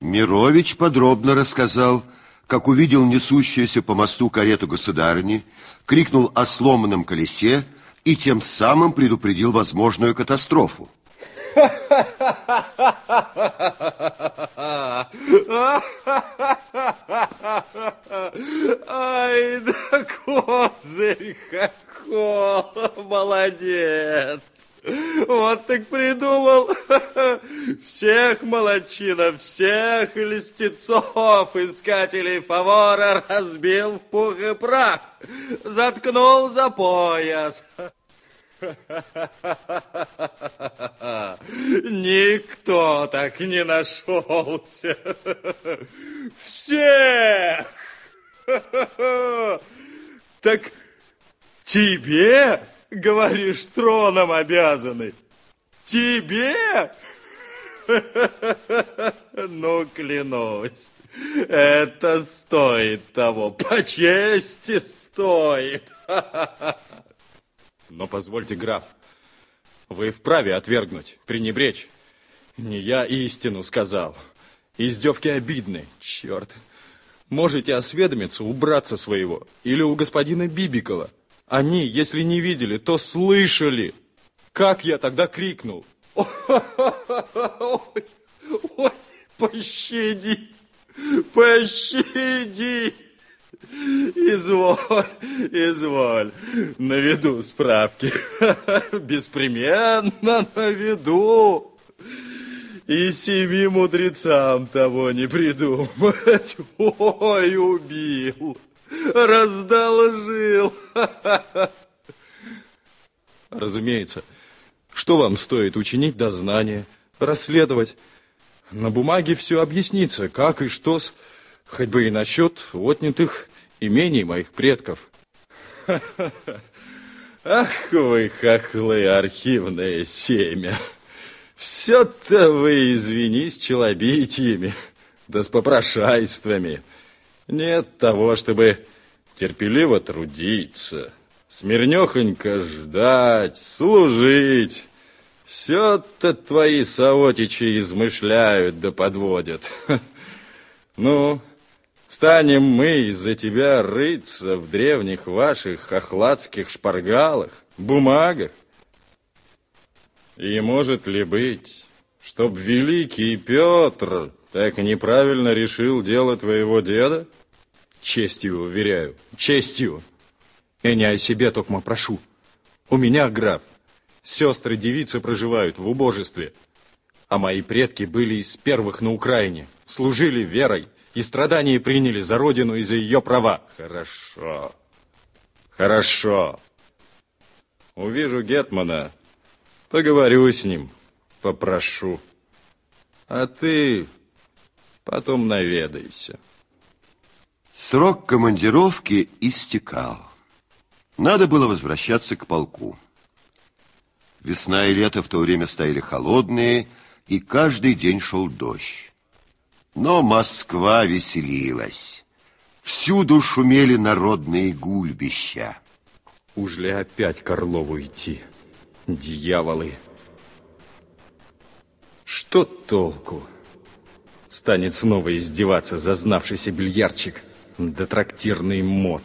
Мирович подробно рассказал, как увидел несущуюся по мосту карету государыни, крикнул о сломанном колесе и тем самым предупредил возможную катастрофу. Ай, да козырь хохол, молодец. Вот так придумал. Всех молочинов, всех листецов, искателей фавора разбил в пух и прах. Заткнул за пояс. Никто так не нашелся. Всех! Так тебе, говоришь, троном обязаны? Тебе? Ну, клянусь, это стоит того, по чести стоит. Но позвольте, граф, вы вправе отвергнуть, пренебречь. Не я истину сказал. Издевки обидны, черт. Можете осведомиться, убраться своего. Или у господина Бибикова. Они, если не видели, то слышали. Как я тогда крикнул. Ой, ой, пощади, пощади. Изволь, изволь, наведу справки. Беспременно наведу. И семи мудрецам того не придумать. Ой, убил, раздолжил. Разумеется, что вам стоит учинить дознание, расследовать? На бумаге все объяснится, как и что, с, хоть бы и насчет отнятых имений моих предков. Ах вы, хохлы, архивное семя! Все-то вы, извинись, челобитиями, да с попрошайствами. Нет того, чтобы терпеливо трудиться, смирнехонько ждать, служить. Все-то твои саотичи измышляют да подводят. Ну, станем мы из-за тебя рыться в древних ваших хохладских шпаргалах, бумагах? И может ли быть, чтоб великий Петр так неправильно решил дело твоего деда? Честью, уверяю, честью. И не о себе только прошу. У меня, граф, сестры девицы проживают в убожестве. А мои предки были из первых на Украине, служили верой и страдания приняли за родину и за ее права. Хорошо, хорошо. Увижу Гетмана, Поговорю с ним, попрошу. А ты потом наведайся. Срок командировки истекал. Надо было возвращаться к полку. Весна и лето в то время стояли холодные, и каждый день шел дождь. Но Москва веселилась. Всюду шумели народные гульбища. Уж ли опять Карлову идти? Дьяволы! Что толку? Станет снова издеваться зазнавшийся бильярдчик, да трактирный мод.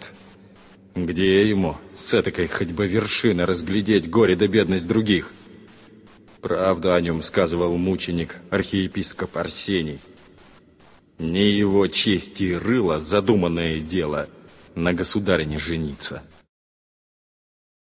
Где ему с этакой хоть бы вершины разглядеть горе да бедность других? Правду о нем сказывал мученик, архиепископ Арсений. Не его чести рыло задуманное дело на государине жениться.